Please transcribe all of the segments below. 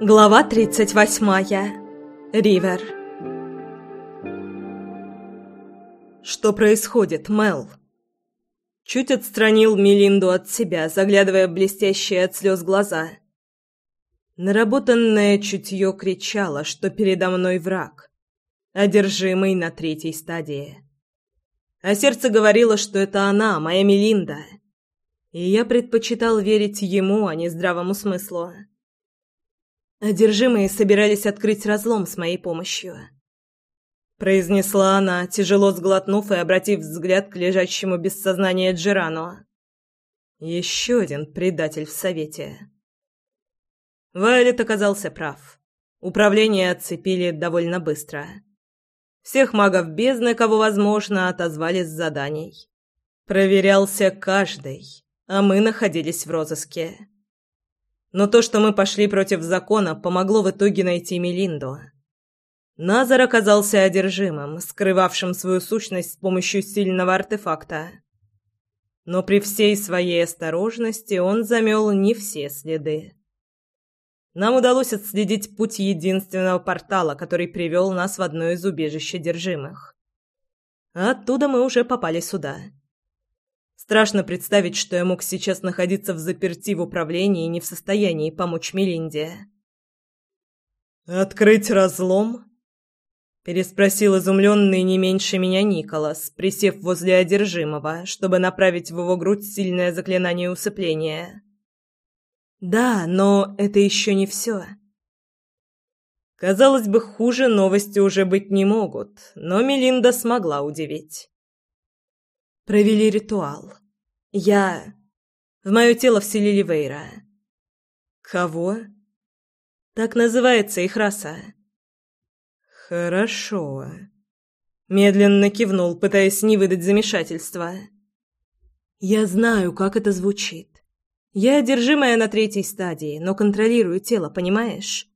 Глава 38. Ривер. Что происходит, Мел? Чуть отстранил Мелинду от себя, заглядывая в блестящие от слез глаза. Наработанное чутье кричало, что передо мной враг, одержимый на третьей стадии. А сердце говорило, что это она, моя Мелинда. И я предпочитал верить ему, а не здравому смыслу. Одержимые собирались открыть разлом с моей помощью. Произнесла она, тяжело сглотнув и обратив взгляд к лежащему без сознания Джирану. Еще один предатель в совете. Вайлет оказался прав. Управление отцепили довольно быстро. Всех магов бездны, кого возможно, отозвали с заданий. Проверялся каждый, а мы находились в розыске. Но то, что мы пошли против закона, помогло в итоге найти Мелинду. Назар оказался одержимым, скрывавшим свою сущность с помощью сильного артефакта. Но при всей своей осторожности он замел не все следы. Нам удалось отследить путь единственного портала, который привел нас в одно из убежищ одержимых. Оттуда мы уже попали сюда. Страшно представить, что я мог сейчас находиться в заперти в управлении и не в состоянии помочь Мелинде. «Открыть разлом?» Переспросил изумленный не меньше меня Николас, присев возле одержимого, чтобы направить в его грудь сильное заклинание усыпления. «Да, но это еще не все». Казалось бы, хуже новости уже быть не могут, но Мелинда смогла удивить. Провели ритуал. Я... В мое тело вселили Вейра. Кого? Так называется их раса. Хорошо. Медленно кивнул, пытаясь не выдать замешательства. Я знаю, как это звучит. Я одержимая на третьей стадии, но контролирую тело, понимаешь?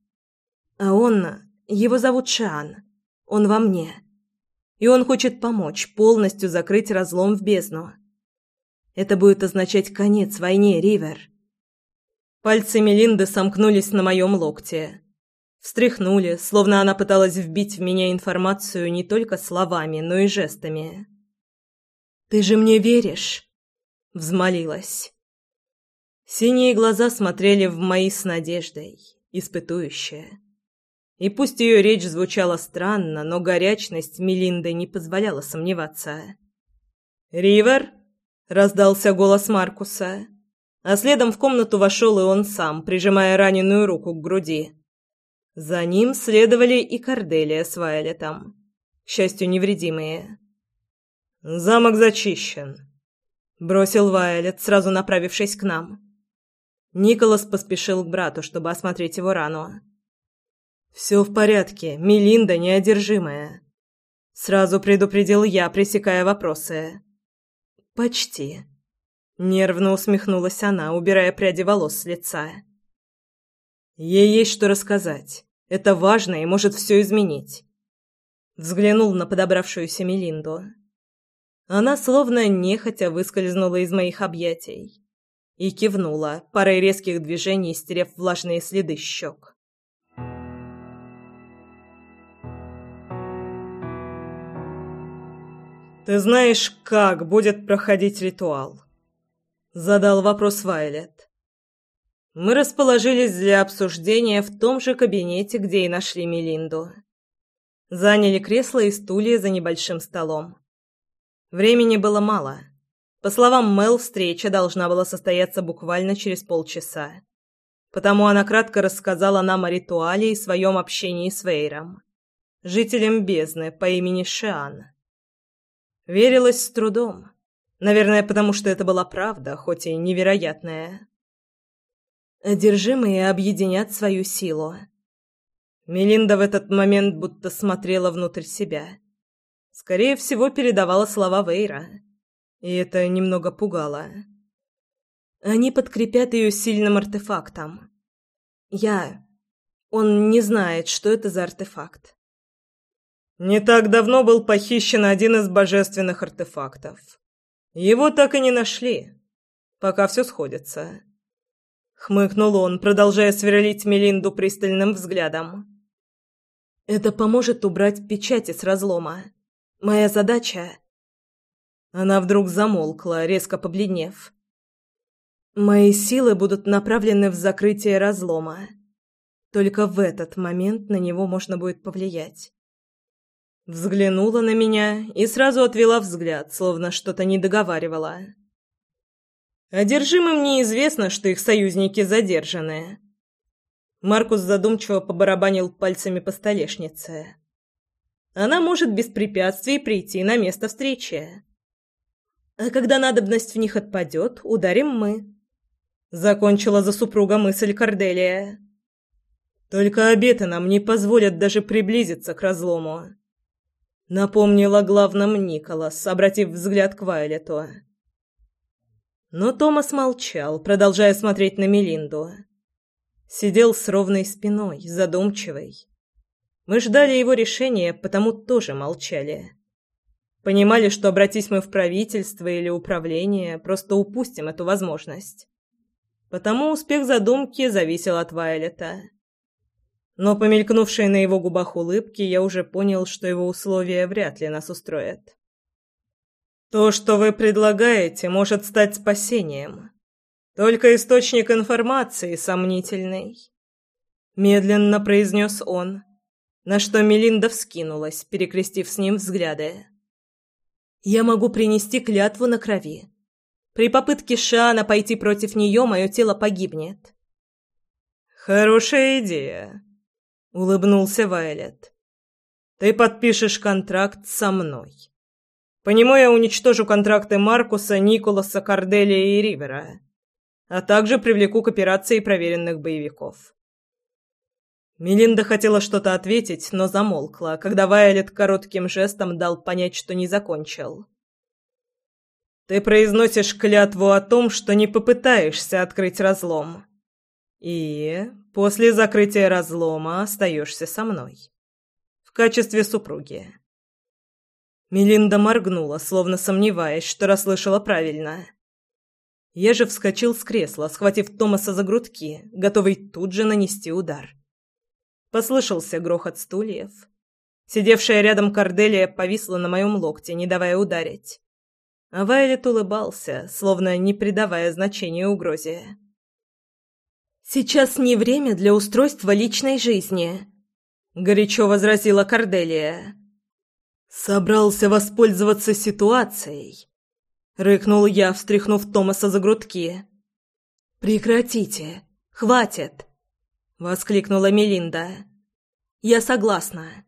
А он... Его зовут Шан. Он во мне и он хочет помочь полностью закрыть разлом в бездну. Это будет означать конец войне, Ривер. Пальцы Мелинды сомкнулись на моем локте. Встряхнули, словно она пыталась вбить в меня информацию не только словами, но и жестами. «Ты же мне веришь?» — взмолилась. Синие глаза смотрели в мои с надеждой, испытующие. И пусть ее речь звучала странно, но горячность Мелинды не позволяла сомневаться. «Ривер?» — раздался голос Маркуса. А следом в комнату вошел и он сам, прижимая раненую руку к груди. За ним следовали и Корделия с Вайлетом, к счастью, невредимые. «Замок зачищен», — бросил Вайлет, сразу направившись к нам. Николас поспешил к брату, чтобы осмотреть его рану. «Все в порядке, Мелинда неодержимая», — сразу предупредил я, пресекая вопросы. «Почти», — нервно усмехнулась она, убирая пряди волос с лица. «Ей есть что рассказать. Это важно и может все изменить». Взглянул на подобравшуюся Мелинду. Она словно нехотя выскользнула из моих объятий и кивнула, парой резких движений стерев влажные следы щек. «Ты знаешь, как будет проходить ритуал?» Задал вопрос Вайлет. Мы расположились для обсуждения в том же кабинете, где и нашли Мелинду. Заняли кресло и стулья за небольшим столом. Времени было мало. По словам Мел, встреча должна была состояться буквально через полчаса. Потому она кратко рассказала нам о ритуале и своем общении с Вейром, жителем бездны по имени Шиан. Верилось с трудом. Наверное, потому что это была правда, хоть и невероятная. Одержимые объединят свою силу. Мелинда в этот момент будто смотрела внутрь себя. Скорее всего, передавала слова Вейра. И это немного пугало. Они подкрепят ее сильным артефактом. Я... Он не знает, что это за артефакт. Не так давно был похищен один из божественных артефактов. Его так и не нашли, пока все сходится. хмыкнул он, продолжая сверлить Мелинду пристальным взглядом. Это поможет убрать печати с разлома. Моя задача Она вдруг замолкла, резко побледнев. Мои силы будут направлены в закрытие разлома. Только в этот момент на него можно будет повлиять. Взглянула на меня и сразу отвела взгляд, словно что-то не договаривала. Одержимым неизвестно, что их союзники задержаны. Маркус задумчиво побарабанил пальцами по столешнице. Она может без препятствий прийти на место встречи. А когда надобность в них отпадет, ударим мы. Закончила за супруга мысль Корделия. Только обеты нам не позволят даже приблизиться к разлому. Напомнила главном Николас, обратив взгляд к Вайлету. Но Томас молчал, продолжая смотреть на Мелинду. Сидел с ровной спиной, задумчивый. Мы ждали его решения, потому тоже молчали. Понимали, что обратись мы в правительство или управление, просто упустим эту возможность. Потому успех задумки зависел от Вайлета но по мелькнувшей на его губах улыбке я уже понял, что его условия вряд ли нас устроят. «То, что вы предлагаете, может стать спасением. Только источник информации сомнительный», — медленно произнес он, на что Мелинда вскинулась, перекрестив с ним взгляды. «Я могу принести клятву на крови. При попытке Шана пойти против нее мое тело погибнет». «Хорошая идея», улыбнулся Вайлет. Ты подпишешь контракт со мной. По нему я уничтожу контракты Маркуса, Николаса, Корделия и Ривера, а также привлеку к операции проверенных боевиков. Мелинда хотела что-то ответить, но замолкла, когда Вайлет коротким жестом дал понять, что не закончил. Ты произносишь клятву о том, что не попытаешься открыть разлом. И после закрытия разлома остаешься со мной. В качестве супруги. Мелинда моргнула, словно сомневаясь, что расслышала правильно. Я же вскочил с кресла, схватив Томаса за грудки, готовый тут же нанести удар. Послышался грохот стульев. Сидевшая рядом Корделия повисла на моем локте, не давая ударить. А Вайлет улыбался, словно не придавая значения угрозе. «Сейчас не время для устройства личной жизни», — горячо возразила Корделия. «Собрался воспользоваться ситуацией», — рыкнул я, встряхнув Томаса за грудки. «Прекратите! Хватит!» — воскликнула Мелинда. «Я согласна».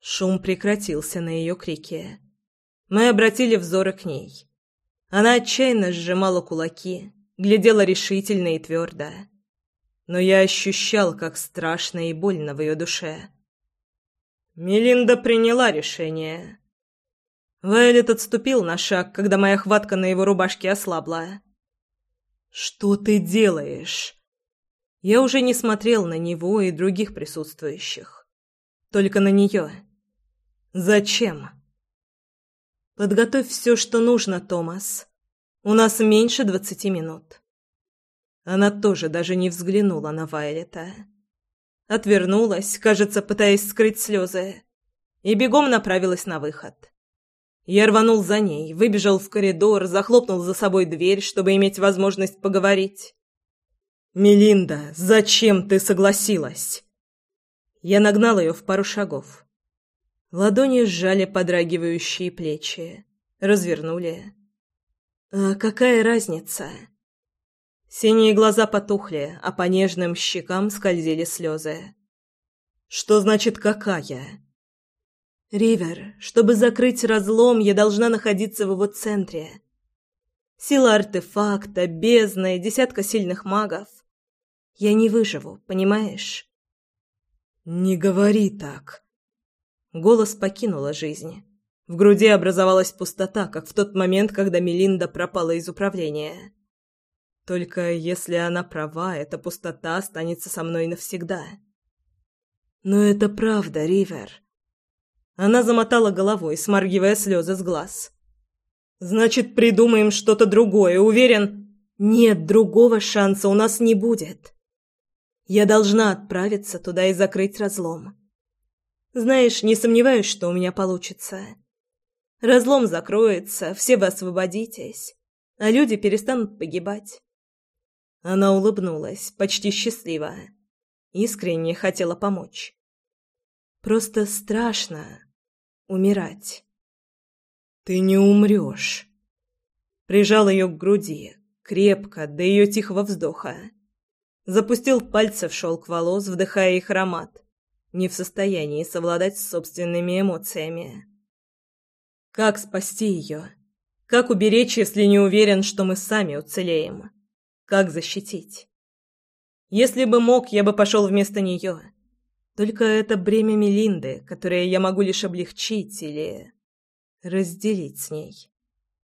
Шум прекратился на ее крике. Мы обратили взоры к ней. Она отчаянно сжимала кулаки, глядела решительно и твердо. Но я ощущал, как страшно и больно в ее душе. Мелинда приняла решение. Вайлет отступил на шаг, когда моя хватка на его рубашке ослабла. «Что ты делаешь?» Я уже не смотрел на него и других присутствующих. Только на нее. «Зачем?» «Подготовь все, что нужно, Томас. У нас меньше двадцати минут». Она тоже даже не взглянула на Вайлета. Отвернулась, кажется, пытаясь скрыть слезы, и бегом направилась на выход. Я рванул за ней, выбежал в коридор, захлопнул за собой дверь, чтобы иметь возможность поговорить. «Мелинда, зачем ты согласилась?» Я нагнал ее в пару шагов. Ладони сжали подрагивающие плечи, развернули. «А какая разница?» Синие глаза потухли, а по нежным щекам скользили слезы. «Что значит «какая»?» «Ривер, чтобы закрыть разлом, я должна находиться в его центре. Сила артефакта, бездна и десятка сильных магов. Я не выживу, понимаешь?» «Не говори так». Голос покинула жизнь. В груди образовалась пустота, как в тот момент, когда Мелинда пропала из управления. Только если она права, эта пустота останется со мной навсегда. Но это правда, Ривер. Она замотала головой, смаргивая слезы с глаз. Значит, придумаем что-то другое, уверен? Нет другого шанса у нас не будет. Я должна отправиться туда и закрыть разлом. Знаешь, не сомневаюсь, что у меня получится. Разлом закроется, все вы освободитесь, а люди перестанут погибать. Она улыбнулась, почти счастливо. Искренне хотела помочь. Просто страшно умирать. «Ты не умрешь!» Прижал ее к груди, крепко, до ее тихого вздоха. Запустил пальцы в шелк волос, вдыхая их аромат, не в состоянии совладать с собственными эмоциями. Как спасти ее? Как уберечь, если не уверен, что мы сами уцелеем? Как защитить? Если бы мог, я бы пошел вместо нее. Только это бремя Мелинды, которое я могу лишь облегчить или разделить с ней.